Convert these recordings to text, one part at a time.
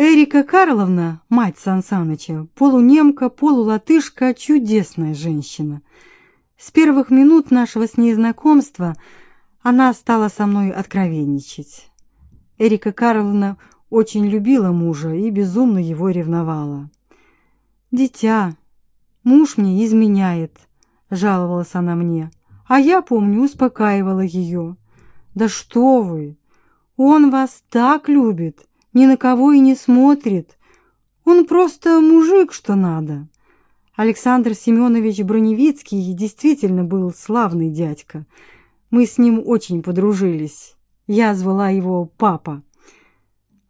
Эрика Карловна, мать Сан Саныча, полунемка, полулатышка, чудесная женщина. С первых минут нашего с ней знакомства она стала со мной откровенничать. Эрика Карловна очень любила мужа и безумно его ревновала. «Дитя, муж мне изменяет», — жаловалась она мне, а я, помню, успокаивала ее. «Да что вы! Он вас так любит, ни на кого и не смотрит. Он просто мужик, что надо». Александр Семенович Броневицкий действительно был славный дядька. Мы с ним очень подружились. Я звала его папа.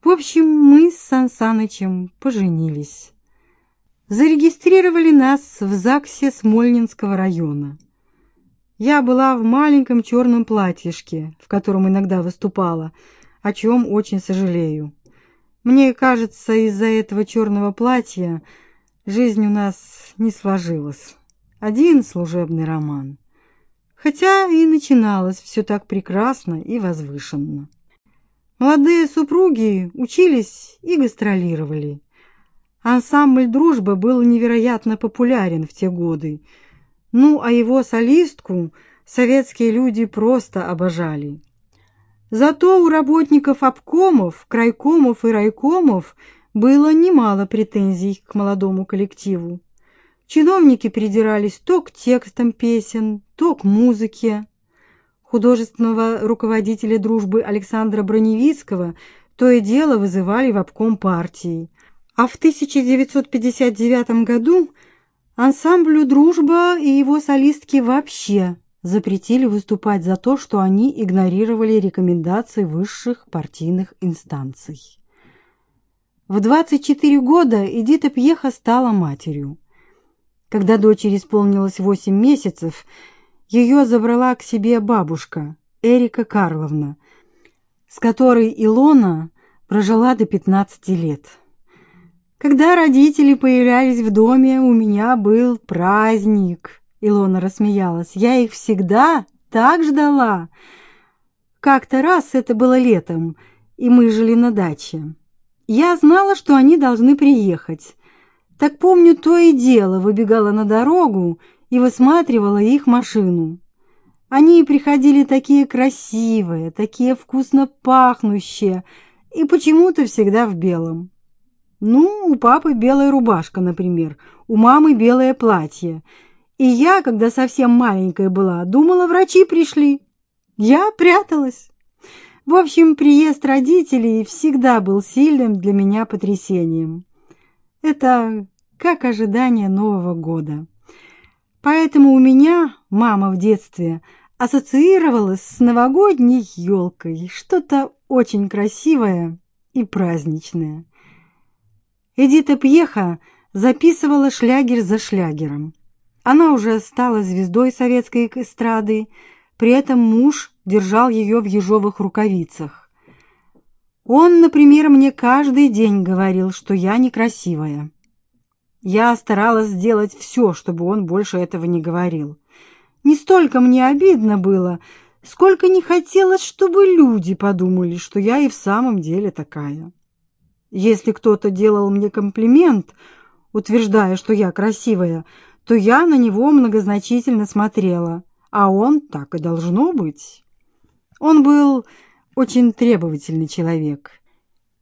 В общем, мы с Сан Санычем поженились. Зарегистрировали нас в ЗАГСе Смольнинского района. Я была в маленьком черном платьишке, в котором иногда выступала, о чем очень сожалею. Мне кажется, из-за этого черного платья жизнь у нас не сложилась. Один служебный роман. Хотя и начиналось все так прекрасно и возвышенно. Молодые супруги учились и гастролировали. Ансамбль «Дружба» был невероятно популярен в те годы – ну, а его солистку советские люди просто обожали. Зато у работников обкомов, крайкомов и райкомов было немало претензий к молодому коллективу. Чиновники придирались то к текстам песен, то к музыке. Художественного руководителя дружбы Александра Броневицкого то и дело вызывали в обком партии. А в 1959 году Ансамблю «Дружба» и его солистки вообще запретили выступать за то, что они игнорировали рекомендации высших партийных инстанций. В 24 года Эдита Пьеха стала матерью. Когда дочери исполнилось 8 месяцев, ее забрала к себе бабушка Эрика Карловна, с которой Илона прожила до 15 лет. Когда родители появлялись в доме, у меня был праздник. Илона рассмеялась. Я их всегда так ждала. Как-то раз это было летом, и мы жили на даче. Я знала, что они должны приехать. Так помню, то и дело выбегала на дорогу и высматривала их машину. Они приходили такие красивые, такие вкусно пахнущие и почему-то всегда в белом. Ну, у папы белая рубашка, например, у мамы белое платье. И я, когда совсем маленькая была, думала, врачи пришли. Я пряталась. В общем, приезд родителей всегда был сильным для меня потрясением. Это как ожидание Нового года. Поэтому у меня мама в детстве ассоциировалась с новогодней елкой, что-то очень красивое и праздничное. Эдита Пьеха записывала шлягер за шлягером. Она уже стала звездой советской эстрады, при этом муж держал ее в ежовых рукавицах. Он, например, мне каждый день говорил, что я некрасивая. Я старалась сделать все, чтобы он больше этого не говорил. Не столько мне обидно было, сколько не хотелось, чтобы люди подумали, что я и в самом деле такая. Если кто-то делал мне комплимент, утверждая, что я красивая, то я на него многозначительно смотрела, а он так и должно быть. Он был очень требовательный человек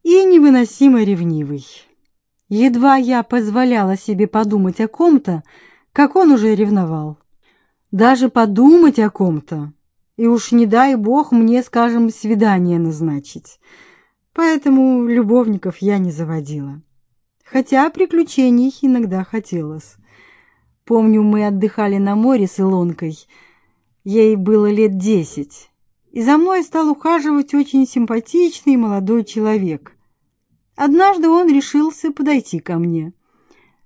и невыносимо ревнивый. Едва я позволяла себе подумать о ком-то, как он уже ревновал. Даже подумать о ком-то, и уж не дай бог мне, скажем, свидание назначить — поэтому любовников я не заводила. Хотя приключений иногда хотелось. Помню, мы отдыхали на море с Илонкой. Ей было лет десять. И за мной стал ухаживать очень симпатичный молодой человек. Однажды он решился подойти ко мне.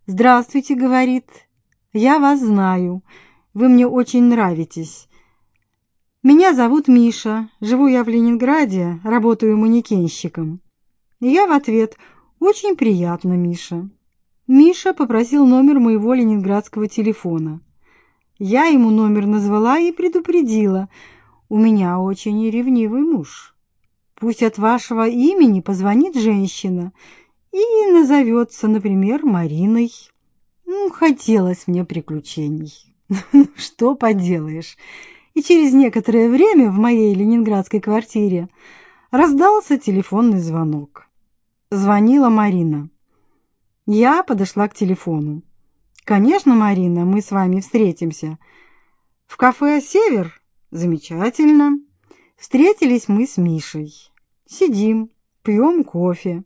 «Здравствуйте», — говорит, — «я вас знаю. Вы мне очень нравитесь. Меня зовут Миша, живу я в Ленинграде, работаю манекенщиком. И я в ответ «Очень приятно, Миша». Миша попросил номер моего ленинградского телефона. Я ему номер назвала и предупредила. У меня очень ревнивый муж. Пусть от вашего имени позвонит женщина и назовется, например, Мариной. Ну, хотелось мне приключений. Ну, что поделаешь. И через некоторое время в моей ленинградской квартире раздался телефонный звонок. Звонила Марина. Я подошла к телефону. «Конечно, Марина, мы с вами встретимся. В кафе «Север»? Замечательно. Встретились мы с Мишей. Сидим, пьем кофе.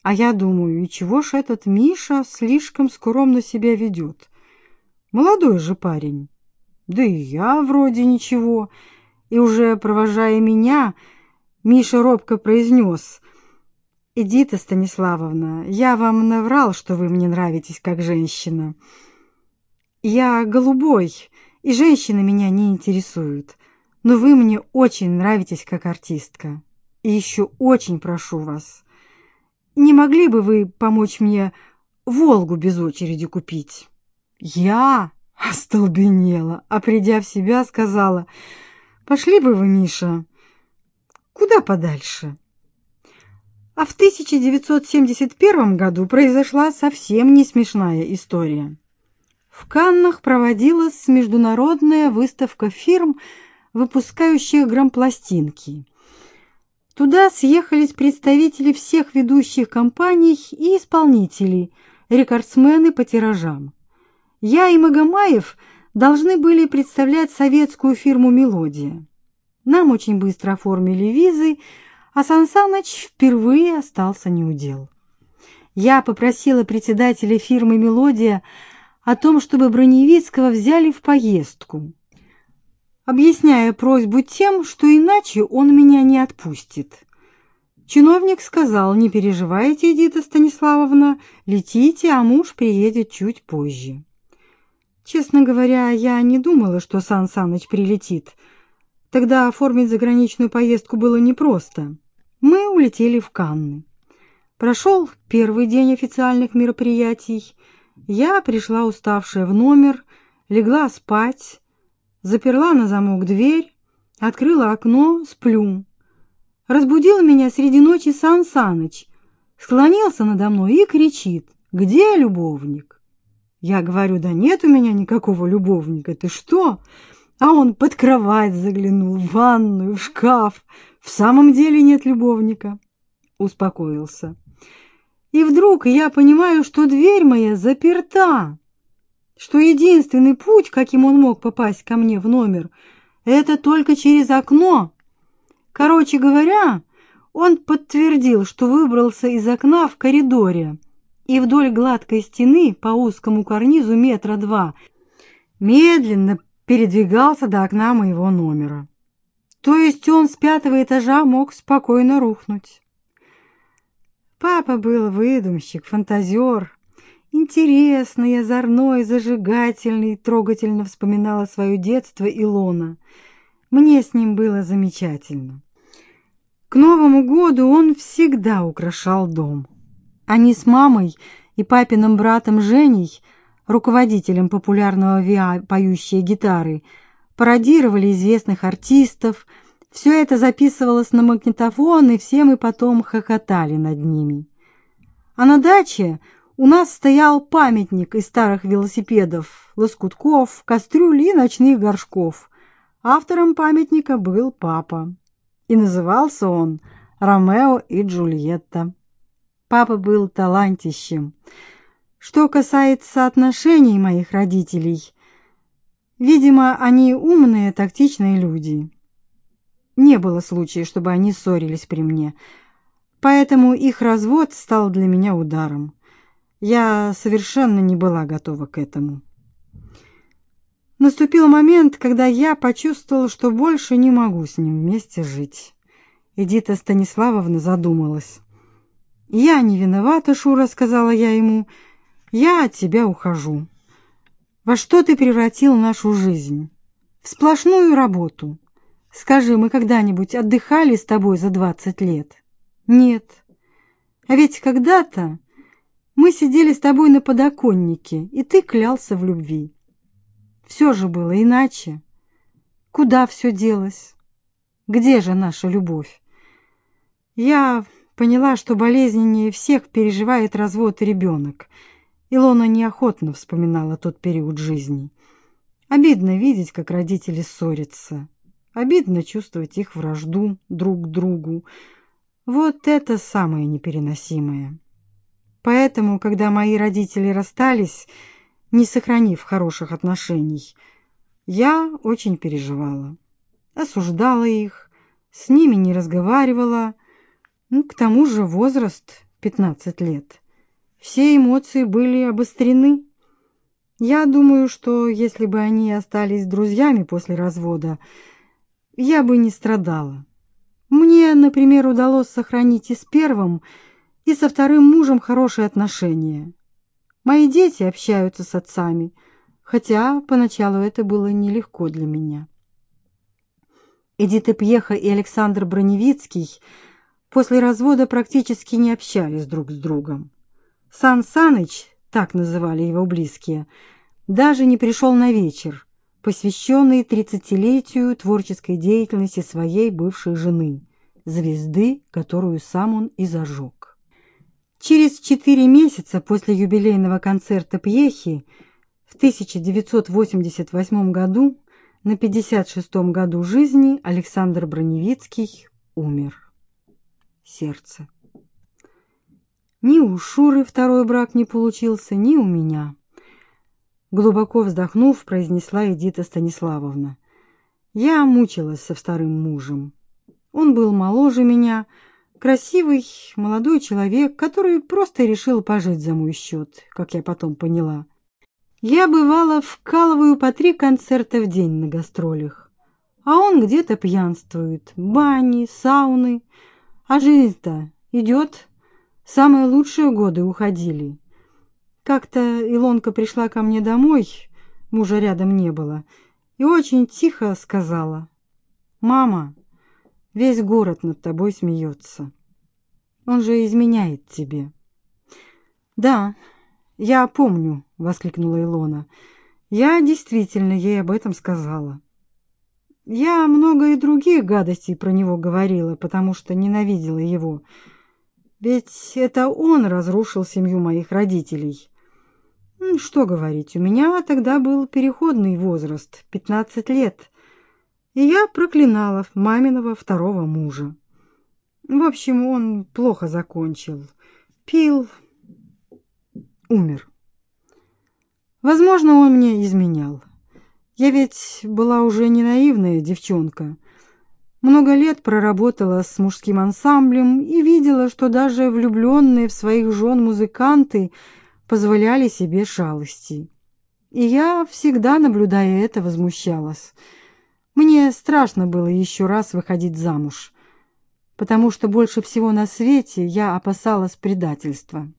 А я думаю, и чего ж этот Миша слишком скромно себя ведет? Молодой же парень. Да и я вроде ничего. И уже провожая меня, Миша робко произнес: «Эдита Станиславовна, я вам наврал, что вы мне нравитесь как женщина. Я голубой, и женщины меня не интересуют, но вы мне очень нравитесь как артистка. И еще очень прошу вас, не могли бы вы помочь мне «Волгу» без очереди купить?» Я остолбенела, а придя в себя, сказала, «Пошли бы вы, Миша, куда подальше?» А в 1971 году произошла совсем не смешная история. В Каннах проводилась международная выставка фирм, выпускающих грампластинки. Туда съехались представители всех ведущих компаний и исполнителей, рекордсмены по тиражам. Я и Магомаев должны были представлять советскую фирму «Мелодия». Нам очень быстро оформили визы, а Сансаныч впервые остался неудел. Я попросила председателя фирмы «Мелодия» о том, чтобы Броневицкого взяли в поездку объясняя просьбу тем, что иначе он меня не отпустит. Чиновник сказал, не переживайте, Эдита Станиславовна, летите, а муж приедет чуть позже. Честно говоря, я не думала, что Сан прилетит. Тогда оформить заграничную поездку было непросто. Мы улетели в Канны. Прошел первый день официальных мероприятий. Я пришла уставшая в номер, легла спать, заперла на замок дверь, открыла окно, сплю. Разбудил меня среди ночи Сан Саныч, склонился надо мной и кричит: "Где любовник?" Я говорю: "Да нет у меня никакого любовника. Ты что?" А он под кровать заглянул, в ванную, в шкаф. В самом деле нет любовника. Успокоился. И вдруг я понимаю, что дверь моя заперта что единственный путь, каким он мог попасть ко мне в номер, это только через окно. Короче говоря, он подтвердил, что выбрался из окна в коридоре и вдоль гладкой стены по узкому карнизу метра два медленно передвигался до окна моего номера. То есть он с пятого этажа мог спокойно рухнуть. Папа был выдумщик, фантазер, Интересный, озорной, зажигательный, трогательно вспоминала свое детство Илона. Мне с ним было замечательно. К Новому году он всегда украшал дом. Они с мамой и папиным братом Женей, руководителем популярного ВИА «Поющие гитары», пародировали известных артистов. Все это записывалось на магнитофон, и все мы потом хохотали над ними. А на даче у нас стоял памятник из старых велосипедов, лоскутков, кастрюль и ночных горшков. Автором памятника был папа, и назывался он Ромео и Джульетта. Папа был талантищем. Что касается отношений моих родителей, видимо, они умные, тактичные люди. Не было случая, чтобы они ссорились при мне, поэтому их развод стал для меня ударом. Я совершенно не была готова к этому. Наступил момент, когда я почувствовала, что больше не могу с ним вместе жить. Эдита Станиславовна задумалась. «Я не виновата, Шура», — сказала я ему. «Я от тебя ухожу. Во что ты превратил нашу жизнь? В сплошную работу. Скажи, мы когда-нибудь отдыхали с тобой за двадцать лет? Нет. А ведь когда-то мы сидели с тобой на подоконнике, и ты клялся в любви. Все же было иначе. Куда все делось? Где же наша любовь? Я поняла, что болезненнее всех переживает развод ребенок. Илона неохотно вспоминала тот период жизни. Обидно видеть, как родители ссорятся. Обидно чувствовать их вражду друг к другу. Вот это самое непереносимое. Поэтому, когда мои родители расстались, не сохранив хороших отношений, я очень переживала. Осуждала их, с ними не разговаривала. Ну, к тому же возраст 15 лет. Все эмоции были обострены. Я думаю, что если бы они остались друзьями после развода, я бы не страдала. Мне, например, удалось сохранить и с первым, и со вторым мужем хорошие отношения. Мои дети общаются с отцами, хотя поначалу это было нелегко для меня. Эдита Пьеха и Александр Броневицкий после развода практически не общались друг с другом. Сан так называли его близкие, даже не пришел на вечер, посвященный тридцатилетию творческой деятельности своей бывшей жены, звезды, которую сам он и зажег. Через четыре месяца после юбилейного концерта Пьехи в 1988 году, на 56-м году жизни, Александр Броневицкий умер. Сердце. Ни у Шуры второй брак не получился, ни у меня. Глубоко вздохнув, произнесла Эдита Станиславовна. Я мучилась со вторым мужем. Он был моложе меня, красивый, молодой человек, который просто решил пожить за мой счет, как я потом поняла. Я бывала вкалываю по три концерта в день на гастролях, а он где-то пьянствует, бани, сауны, а жизнь-то идет Самые лучшие годы уходили. Как-то Илонка пришла ко мне домой, мужа рядом не было, и очень тихо сказала: "Мама, весь город над тобой смеется. Он же изменяет тебе". "Да, я помню", воскликнула Илона. "Я действительно ей об этом сказала". Я много и других гадостей про него говорила, потому что ненавидела его. Ведь это он разрушил семью моих родителей. Что говорить, у меня тогда был переходный возраст, 15 лет, и я проклинала маминого второго мужа. В общем, он плохо закончил. Пил, умер. Возможно, он мне изменял. Я ведь была уже не наивная девчонка — много лет проработала с мужским ансамблем и видела, что даже влюбленные в своих жен музыканты позволяли себе шалости. И я всегда, наблюдая это, возмущалась. Мне страшно было еще раз выходить замуж, потому что больше всего на свете я опасалась предательства.